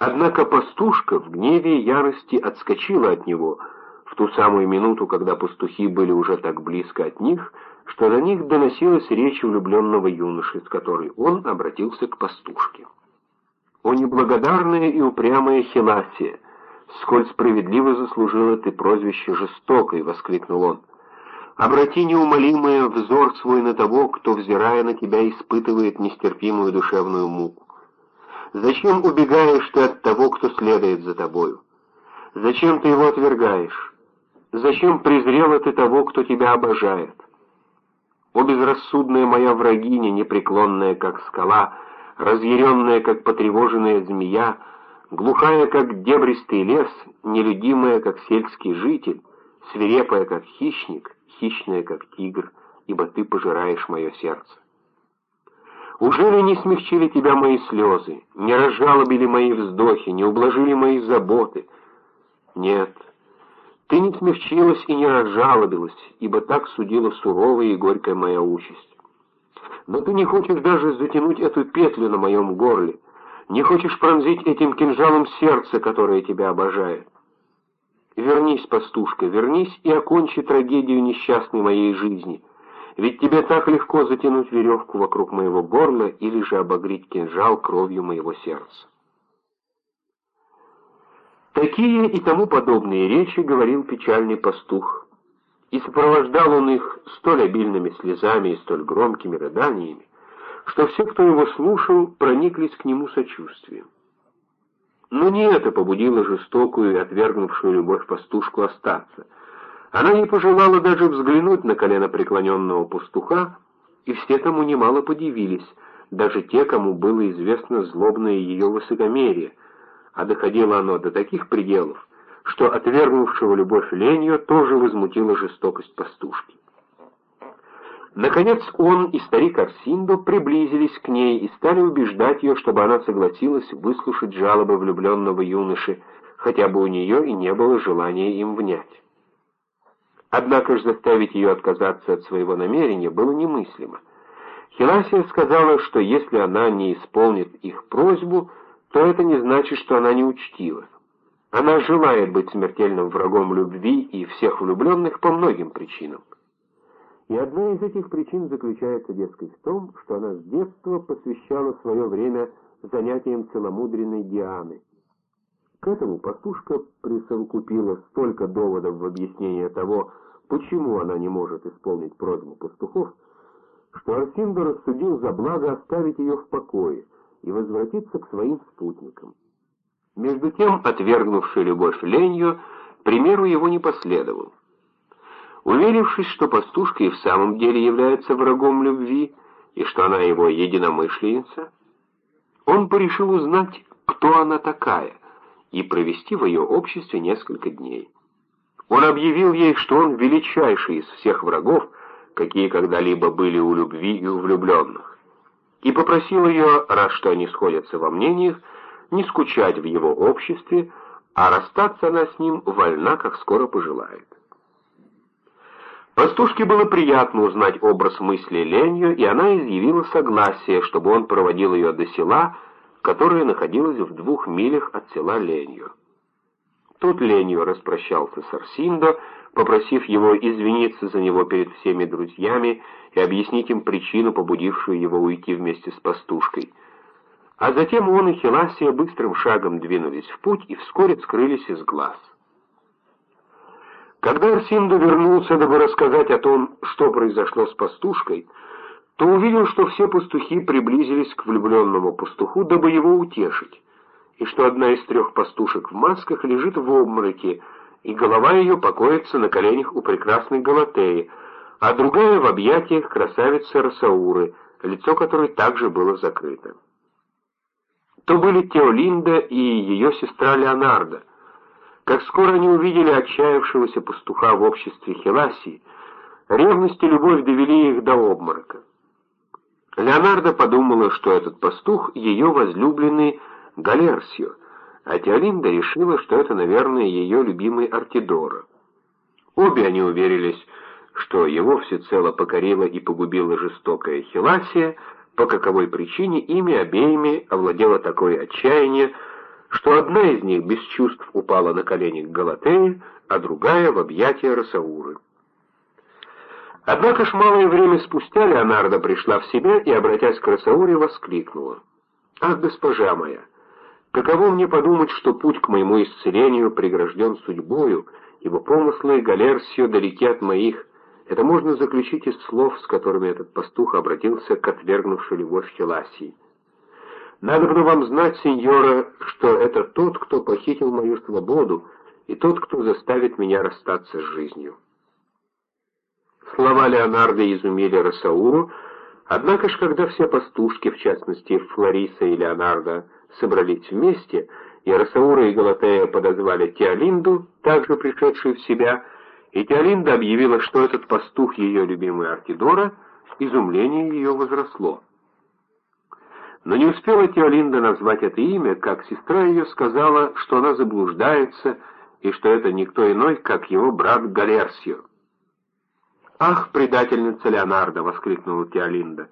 Однако пастушка в гневе и ярости отскочила от него в ту самую минуту, когда пастухи были уже так близко от них, что до них доносилась речь влюбленного юноши, с которой он обратился к пастушке. «О неблагодарная и упрямая Хиласия! Сколь справедливо заслужила ты прозвище жестокой!» — воскликнул он. «Обрати неумолимый взор свой на того, кто, взирая на тебя, испытывает нестерпимую душевную муку. Зачем убегаешь ты от того, кто следует за тобою? Зачем ты его отвергаешь? Зачем презрела ты того, кто тебя обожает? О, безрассудная моя врагиня, непреклонная, как скала, разъяренная, как потревоженная змея, глухая, как дебристый лес, нелюдимая, как сельский житель, свирепая, как хищник, хищная, как тигр, ибо ты пожираешь мое сердце. Ужели не смягчили тебя мои слезы, не разжалобили мои вздохи, не ублажили мои заботы? Нет, ты не смягчилась и не разжалобилась, ибо так судила суровая и горькая моя участь. Но ты не хочешь даже затянуть эту петлю на моем горле, не хочешь пронзить этим кинжалом сердце, которое тебя обожает. Вернись, пастушка, вернись и окончи трагедию несчастной моей жизни — ведь тебе так легко затянуть веревку вокруг моего горла или же обогреть кинжал кровью моего сердца. Такие и тому подобные речи говорил печальный пастух, и сопровождал он их столь обильными слезами и столь громкими рыданиями, что все, кто его слушал, прониклись к нему сочувствием. Но не это побудило жестокую и отвергнувшую любовь пастушку остаться — она не пожелала даже взглянуть на колено преклоненного пастуха, и все тому немало подивились, даже те, кому было известно злобное ее высокомерие, а доходило оно до таких пределов, что отвергнувшего любовь ленью тоже возмутила жестокость пастушки. Наконец он и старик Арсиндо приблизились к ней и стали убеждать ее, чтобы она согласилась выслушать жалобы влюбленного юноши, хотя бы у нее и не было желания им внять. Однако же заставить ее отказаться от своего намерения было немыслимо. Хиласия сказала, что если она не исполнит их просьбу, то это не значит, что она не учтива. Она желает быть смертельным врагом любви и всех влюбленных по многим причинам. И одна из этих причин заключается, дескать, в том, что она с детства посвящала свое время занятиям целомудренной Дианы. К этому пастушка присовокупила столько доводов в объяснение того, почему она не может исполнить просьбу пастухов, что Арсиндо рассудил за благо оставить ее в покое и возвратиться к своим спутникам. Между тем, отвергнувший любовь ленью, примеру его не последовал. Уверившись, что пастушка и в самом деле является врагом любви, и что она его единомышленница, он порешил узнать, кто она такая, и провести в ее обществе несколько дней. Он объявил ей, что он величайший из всех врагов, какие когда-либо были у любви и у влюбленных, и попросил ее, раз что они сходятся во мнениях, не скучать в его обществе, а расстаться она с ним вольна, как скоро пожелает. Пастушке было приятно узнать образ мысли Ленью, и она изъявила согласие, чтобы он проводил ее до села, которое находилось в двух милях от села Ленью. Тут Ленью распрощался с Арсиндо, попросив его извиниться за него перед всеми друзьями и объяснить им причину, побудившую его уйти вместе с пастушкой. А затем он и Хеласия быстрым шагом двинулись в путь и вскоре скрылись из глаз. Когда Арсиндо вернулся, дабы рассказать о том, что произошло с пастушкой, то увидел, что все пастухи приблизились к влюбленному пастуху, дабы его утешить и что одна из трех пастушек в масках лежит в обмороке, и голова ее покоится на коленях у прекрасной Галатеи, а другая в объятиях красавицы Росауры, лицо которой также было закрыто. То были Теолинда и ее сестра Леонардо. Как скоро они увидели отчаявшегося пастуха в обществе Хеласии, ревность и любовь довели их до обморока. Леонардо подумала, что этот пастух — ее возлюбленный Галерсио, а Теолинда решила, что это, наверное, ее любимый Артидора. Обе они уверились, что его всецело покорила и погубила жестокая Хиласия, по каковой причине ими обеими овладело такое отчаяние, что Одна из них без чувств упала на колени к Галатее, а другая — в объятия Росауры. Однако ж малое время спустя Леонардо пришла в себя и, обратясь к Росауре, воскликнула. «Ах, госпожа моя, каково мне подумать, что путь к моему исцелению прегражден судьбою, ибо помыслы Галерсио далеки от моих. Это можно заключить из слов, с которыми этот пастух обратился к отвергнувшей любовь Хеласии. Надо бы вам знать, сеньора, что это тот, кто похитил мою свободу, и тот, кто заставит меня расстаться с жизнью. Слова Леонардо изумили Росауру, однако ж, когда все пастушки, в частности Флориса и Леонардо, собрались вместе, и Росаура и Галатея подозвали Теолинду, также пришедшую в себя, и Теолинда объявила, что этот пастух ее любимый Артидора, изумление ее возросло. Но не успела Теолинда назвать это имя, как сестра ее сказала, что она заблуждается, и что это никто иной, как его брат Галерсио. «Ах, предательница Леонардо!» — воскликнула Теолинда.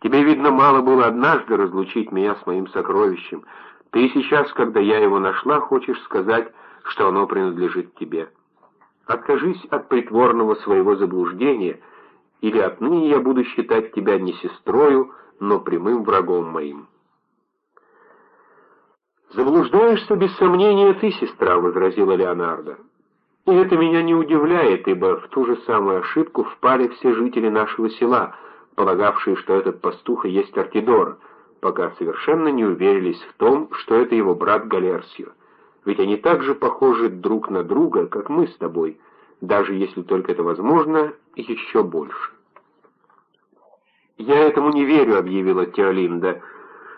«Тебе, видно, мало было однажды разлучить меня с моим сокровищем. Ты сейчас, когда я его нашла, хочешь сказать, что оно принадлежит тебе. Откажись от притворного своего заблуждения, или отныне я буду считать тебя не сестрою, но прямым врагом моим. «Заблуждаешься, без сомнения, ты, сестра», — возразила Леонардо. «И это меня не удивляет, ибо в ту же самую ошибку впали все жители нашего села, полагавшие, что этот пастух и есть Артидор, пока совершенно не уверились в том, что это его брат Галерсио. Ведь они так же похожи друг на друга, как мы с тобой, даже если только это возможно, еще больше». «Я этому не верю», — объявила Теолинда.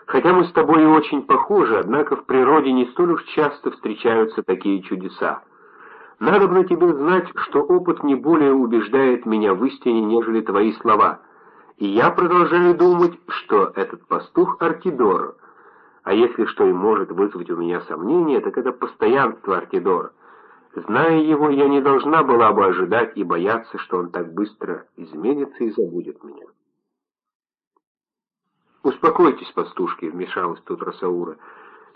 «Хотя мы с тобой и очень похожи, однако в природе не столь уж часто встречаются такие чудеса. Надо бы тебе знать, что опыт не более убеждает меня в истине, нежели твои слова. И я продолжаю думать, что этот пастух Артидора. А если что и может вызвать у меня сомнения, так это постоянство Артидора. Зная его, я не должна была бы ожидать и бояться, что он так быстро изменится и забудет меня». «Успокойтесь, пастушки», — вмешалась тут Росаура.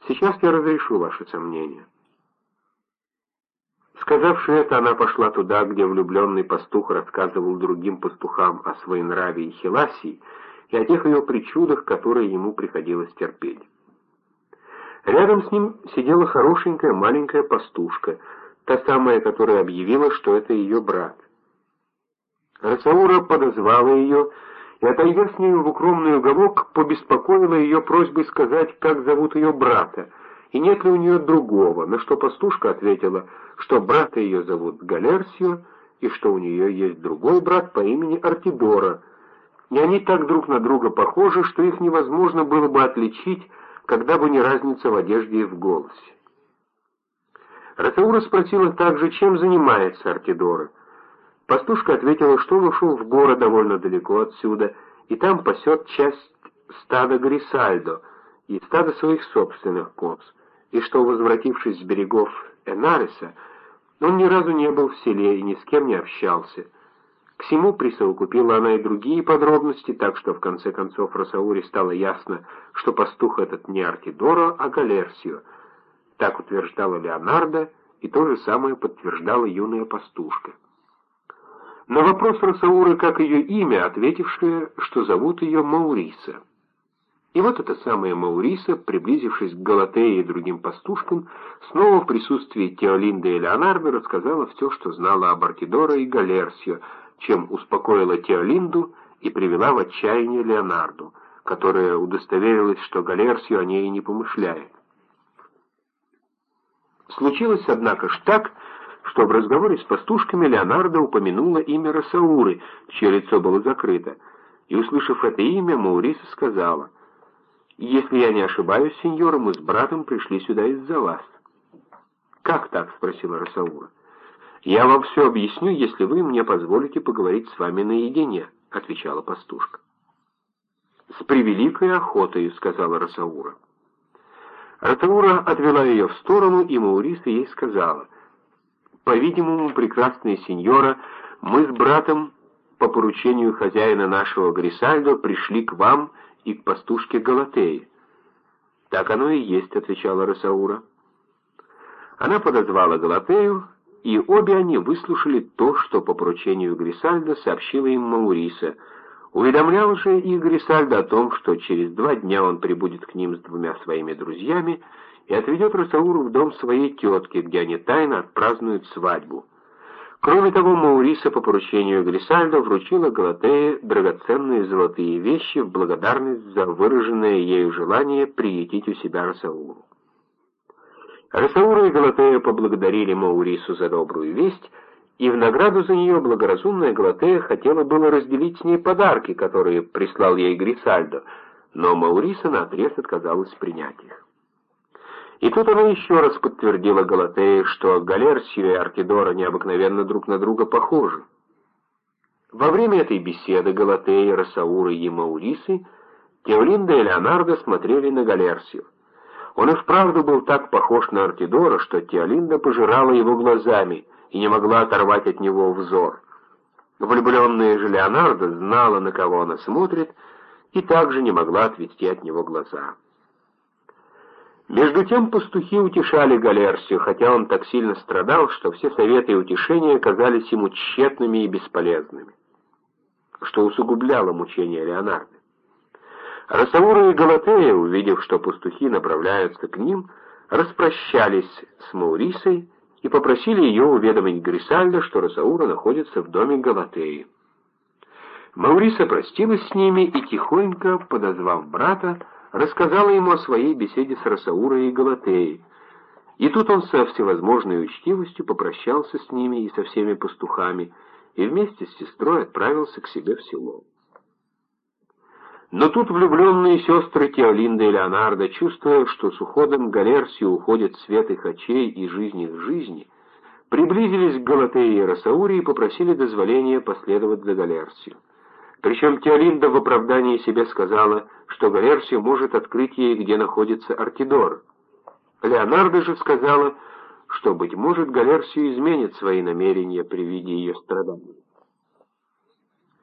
«Сейчас я разрешу ваши сомнения». Сказавши это, она пошла туда, где влюбленный пастух рассказывал другим пастухам о своей нраве и хиласии и о тех ее причудах, которые ему приходилось терпеть. Рядом с ним сидела хорошенькая маленькая пастушка, та самая, которая объявила, что это ее брат. Рацаура подозвала ее и, отойдя с нею в укромный уголок, побеспокоила ее просьбой сказать, как зовут ее брата, и нет ли у нее другого, на что пастушка ответила, что брата ее зовут Галерсио, и что у нее есть другой брат по имени Артидора, и они так друг на друга похожи, что их невозможно было бы отличить, когда бы не разница в одежде и в голосе. Ратаура спросила также, чем занимается Артидора, Пастушка ответила, что он ушел в город довольно далеко отсюда, и там пасет часть стада Грисальдо и стада своих собственных коз, и что, возвратившись с берегов Энариса, он ни разу не был в селе и ни с кем не общался. К всему присовокупила она и другие подробности, так что в конце концов Росауре стало ясно, что пастух этот не Артидоро, а Галерсио. Так утверждала Леонардо, и то же самое подтверждала юная пастушка. На вопрос Росауры, как ее имя, ответившая, что зовут ее Мауриса. И вот эта самая Мауриса, приблизившись к Галатее и другим пастушкам, снова в присутствии Теолинды и Леонардо рассказала все, что знала об Артидоро и Галерсио, чем успокоила Теолинду и привела в отчаяние Леонарду, которая удостоверилась, что Галерсио о ней и не помышляет. Случилось, однако, ж так, что в разговоре с пастушками Леонардо упомянула имя Росауры, чье лицо было закрыто, и, услышав это имя, Мауриса сказала, «Если я не ошибаюсь, сеньора, мы с братом пришли сюда из-за вас». «Как так?» — спросила Росаура. «Я вам все объясню, если вы мне позволите поговорить с вами наедине», — отвечала пастушка. «С превеликой охотой», — сказала Росаура. Росаура отвела ее в сторону, и Мауриса ей сказала — по-видимому, прекрасная сеньора, мы с братом по поручению хозяина нашего Грисальдо пришли к вам и к пастушке Галатеи. «Так оно и есть», — отвечала Росаура. Она подозвала Галатею, и обе они выслушали то, что по поручению Грисальда сообщила им Мауриса. Уведомлял же и Грисальда о том, что через два дня он прибудет к ним с двумя своими друзьями и отведет Росауру в дом своей тетки, где они тайно отпразднуют свадьбу. Кроме того, Мауриса по поручению Грисальда вручила Галатее драгоценные золотые вещи в благодарность за выраженное ею желание приютить у себя Росауру. Росаура и Галатея поблагодарили Маурису за добрую весть, и в награду за нее благоразумная Галатея хотела было разделить с ней подарки, которые прислал ей Грисальдо, но Мауриса наотрез отказалась принять их. И тут она еще раз подтвердила Галатее, что Галерсию и Артидора необыкновенно друг на друга похожи. Во время этой беседы Галатея, Росауры и Маурисы Теолинда и Леонардо смотрели на Галерсию. Он и вправду был так похож на Артидора, что Теолинда пожирала его глазами и не могла оторвать от него взор. Влюбленная же Леонардо знала, на кого она смотрит, и также не могла отвести от него глаза. Между тем пастухи утешали Галерсию, хотя он так сильно страдал, что все советы и утешения казались ему тщетными и бесполезными, что усугубляло мучения Леонардо. Росаура и Галатея, увидев, что пастухи направляются к ним, распрощались с Маурисой и попросили ее уведомить Грисальда, что Росаура находится в доме Галатеи. Мауриса простилась с ними и, тихонько подозвав брата, рассказала ему о своей беседе с Росаурой и Галатеей, и тут он со всевозможной учтивостью попрощался с ними и со всеми пастухами, и вместе с сестрой отправился к себе в село. Но тут влюбленные сестры Теолинда и Леонарда, чувствуя, что с уходом Галерсио уходит свет их очей и жизнь их жизни, приблизились к Галатее и Росауре и попросили дозволения последовать за Галерсио. Причем Теолинда в оправдание себе сказала, что Галерсио может открыть ей, где находится Артидор. Леонарда же сказала, что, быть может, Галерсию изменит свои намерения при виде ее страданий.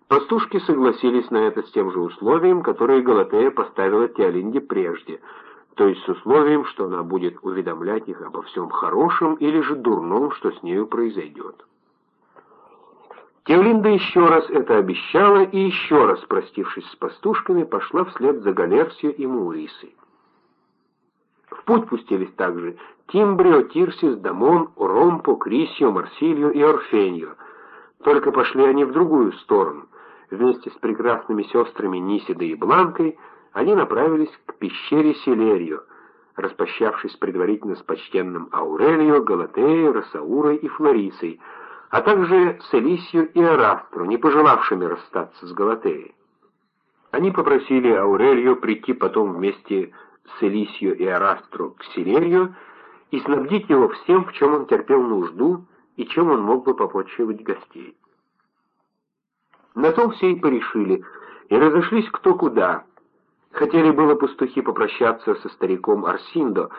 Пастушки согласились на это с тем же условием, которое Галатея поставила Теолинде прежде, то есть с условием, что она будет уведомлять их обо всем хорошем или же дурном, что с нею произойдет. Теолинда еще раз это обещала и еще раз, простившись с пастушками, пошла вслед за Галерсией и Маурисой. В путь пустились также Тимбрио, Тирсис, Дамон, Уромпо, Крисио, Марсилио и Орфеньо. Только пошли они в другую сторону, Вместе с прекрасными сестрами Нисидой и Бланкой они направились к пещере Селерио, распрощавшись предварительно с почтенным Аурелио, Галатеей, Росаурой и Флорисой, а также с Элисио и Арастру, не пожелавшими расстаться с Галатеей. Они попросили Аурелио прийти потом вместе с Элисио и Арастру к Селерию и снабдить его всем, в чем он терпел нужду и чем он мог бы попотчевать гостей. На то все и порешили, и разошлись кто куда. Хотели было пастухи попрощаться со стариком Арсиндо,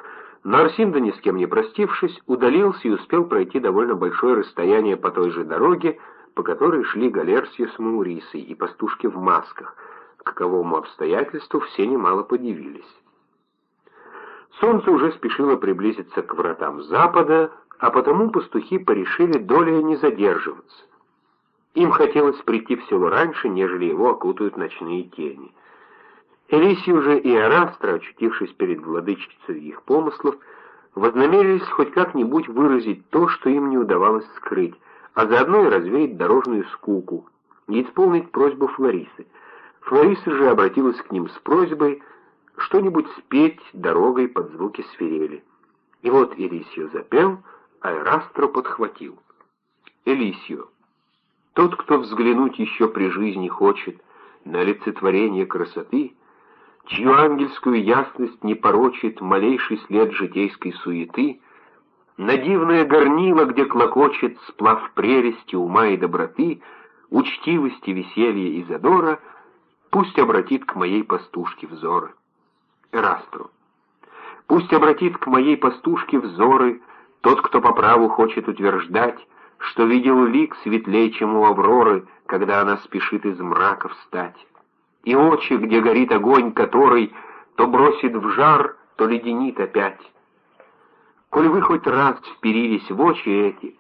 но Арсиндо, ни с кем не простившись, удалился и успел пройти довольно большое расстояние по той же дороге, по которой шли Галерсия с Маурисой и пастушки в масках, к каковому обстоятельству все немало подивились. Солнце уже спешило приблизиться к вратам запада, а потому пастухи порешили долей не задерживаться. Им хотелось прийти в село раньше, нежели его окутают ночные тени. Элисию же и Арастра, очутившись перед владычицей их помыслов, вознамерились хоть как-нибудь выразить то, что им не удавалось скрыть, а заодно и развеять дорожную скуку, и исполнить просьбу Флорисы. Флориса же обратилась к ним с просьбой что-нибудь спеть дорогой под звуки свирели. И вот Элисио запел, а Эрастро подхватил. Элисио. Тот, кто взглянуть еще при жизни хочет на олицетворение красоты, чью ангельскую ясность не порочит малейший след житейской суеты, на дивное горнило, где клокочет сплав прелести ума и доброты, учтивости, веселья и задора, пусть обратит к моей пастушке взоры. Эрастру. Пусть обратит к моей пастушке взоры тот, кто по праву хочет утверждать, что видел лик светлей, чем у Авроры, когда она спешит из мрака встать. И очи, где горит огонь, который то бросит в жар, то леденит опять. Коль вы хоть раз вперились в очи эти,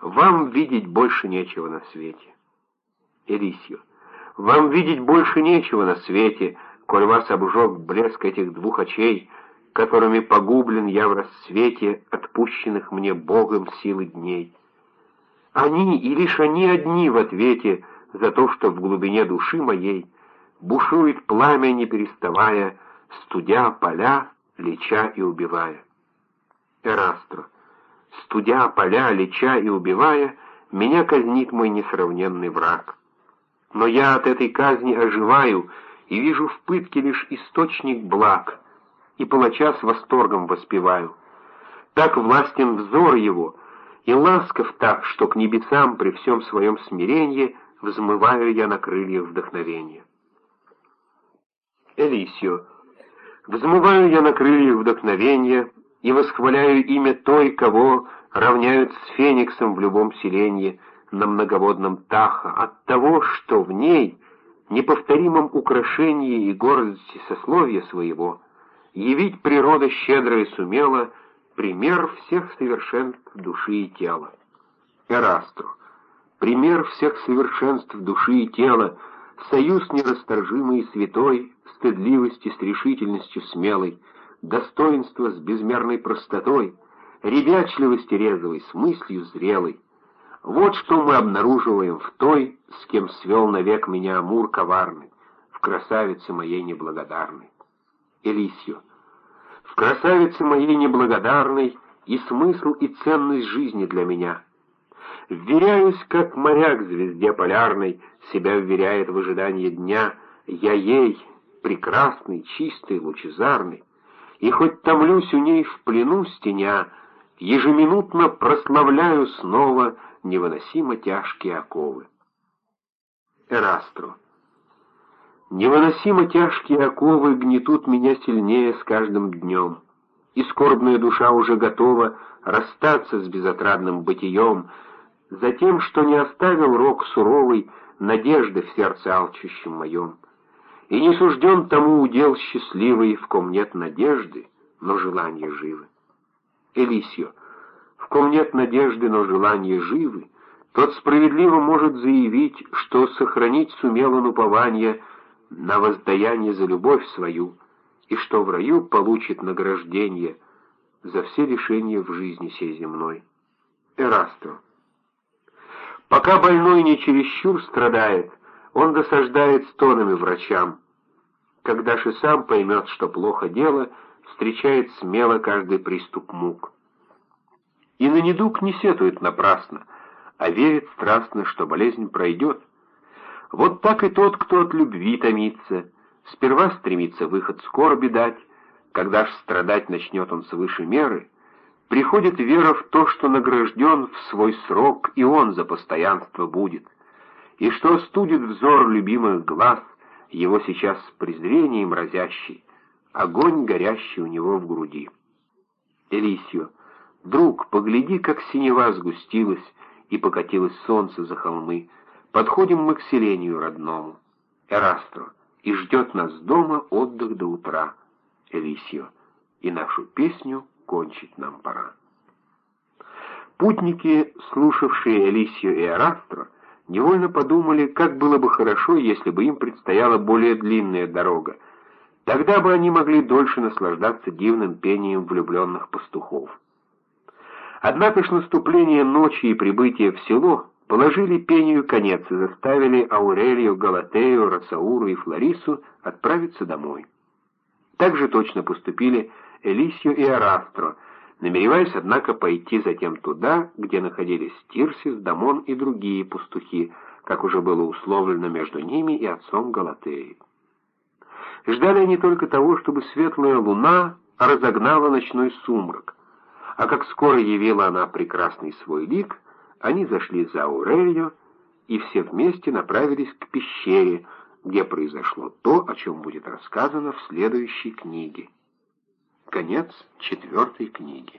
вам видеть больше нечего на свете. Элисио, вам видеть больше нечего на свете, коль вас обжег блеск этих двух очей, которыми погублен я в рассвете отпущенных мне Богом силы дней. Они и лишь они одни в ответе за то, что в глубине души моей бушует пламя, не переставая, студя поля, леча и убивая. Эрастро, студя поля, леча и убивая, меня казнит мой несравненный враг. Но я от этой казни оживаю и вижу в пытке лишь источник благ, и палача с восторгом воспеваю. Так властен взор его, и ласков так, что к небесам при всем своем смирении взмываю я на крыльях вдохновения. Элисио, взмываю я на крыльях вдохновения и восхваляю имя той, кого равняют с фениксом в любом селении на многоводном Таха, от того, что в ней, неповторимом украшении и гордости сословия своего, явить природа щедрая сумела пример всех совершенств души и тела. Эрастро, пример всех совершенств души и тела, союз нерасторжимый и святой, стыдливости с решительностью смелой, достоинство с безмерной простотой, ребячливости резвой, с мыслью зрелой. Вот что мы обнаруживаем в той, с кем свел навек меня Амур коварный, в красавице моей неблагодарной. Элисио, в красавице моей неблагодарной и смысл, и ценность жизни для меня. Вверяюсь, как моряк звезде полярной себя вверяет в ожидании дня, я ей, прекрасный, чистый, лучезарный, и хоть томлюсь у ней в плену стеня, ежеминутно прославляю снова невыносимо тяжкие оковы. Эрастро. Невыносимо тяжкие оковы гнетут меня сильнее с каждым днем, и скорбная душа уже готова расстаться с безотрадным бытием, за тем, что не оставил рок суровый надежды в сердце алчущем моем. И не сужден тому удел счастливый, в ком нет надежды, но желания живы. Элисио, в ком нет надежды, но желания живы, тот справедливо может заявить, что сохранить сумел он упование на воздаяние за любовь свою, и что в раю получит награждение за все лишения в жизни сей земной. Эрастро. Пока больной не чересчур страдает, он досаждает стонами врачам. Когда же сам поймет, что плохо дело, встречает смело каждый приступ мук. И на недуг не сетует напрасно, а верит страстно, что болезнь пройдет. Вот так и тот, кто от любви томится, сперва стремится выход скорби дать, когда ж страдать начнет он свыше меры, приходит вера в то, что награжден в свой срок, и он за постоянство будет, и что студит взор любимых глаз, его сейчас с презрением разящий, огонь горящий у него в груди. Элисио, друг, погляди, как синева сгустилась и покатилось солнце за холмы, Подходим мы к селению родному, Эрастро, и ждет нас дома отдых до утра, Элисио, и нашу песню кончить нам пора. Путники, слушавшие Элисио и Эрастро, невольно подумали, как было бы хорошо, если бы им предстояла более длинная дорога. Тогда бы они могли дольше наслаждаться дивным пением влюбленных пастухов. Однако ж наступление ночи и прибытие в село положили пению конец и заставили Аурелию, Галатею, Росауру и Флорису отправиться домой. Так же точно поступили Элисию и Арастро, намереваясь, однако, пойти затем туда, где находились Тирсис, Дамон и другие пастухи, как уже было условлено между ними и отцом Галатеи. Ждали они только того, чтобы светлая луна разогнала ночной сумрак, а как скоро явила она прекрасный свой лик, они зашли за Аурелью, и все вместе направились к пещере, где произошло то, о чем будет рассказано в следующей книге. Конец четвертой книги.